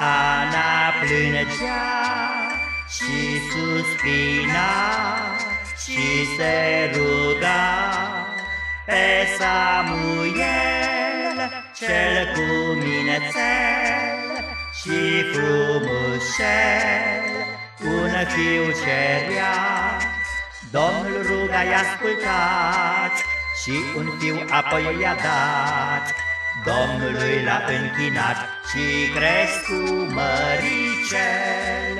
Ana plângea și suspina și se ruga pe Samuel, cel cu minețel și frumușel, un fiu cerea. Domnul ruga i-a ascultat și un fiu apoi i-a dat. Domnului l-a închinat și crescu măricel.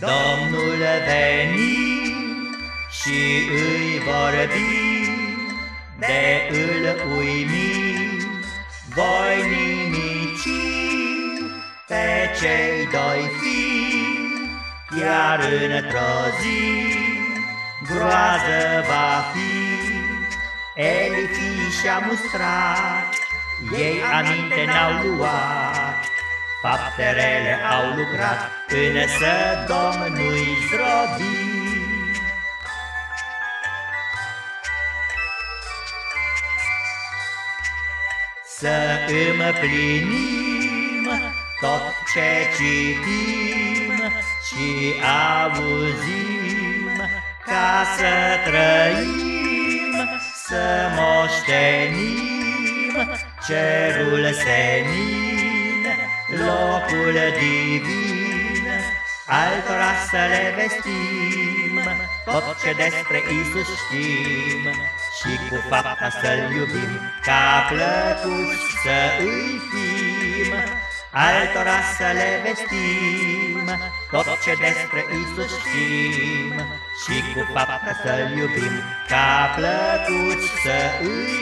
Domnul veni și îi vorbi, de îl uimi, voi nimici pe cei doi fii, chiar într-o zi groază va fi. Eli și-a mustrat, ei aminte n-au luat, Fapterele au lucrat, însă Domnul-i zdrobi. Să împlinim tot ce citim și auzim, ca să trăim, să moștenim cerul senin, locul divin, altora să le vestim. Tot ce despre Isus știm și cu fapta să-L iubim, ca plăcuți să îi fim, altora să le vestim tot ce despre Isus știm și cu fapta să-L iubim, ca plăcuți să îi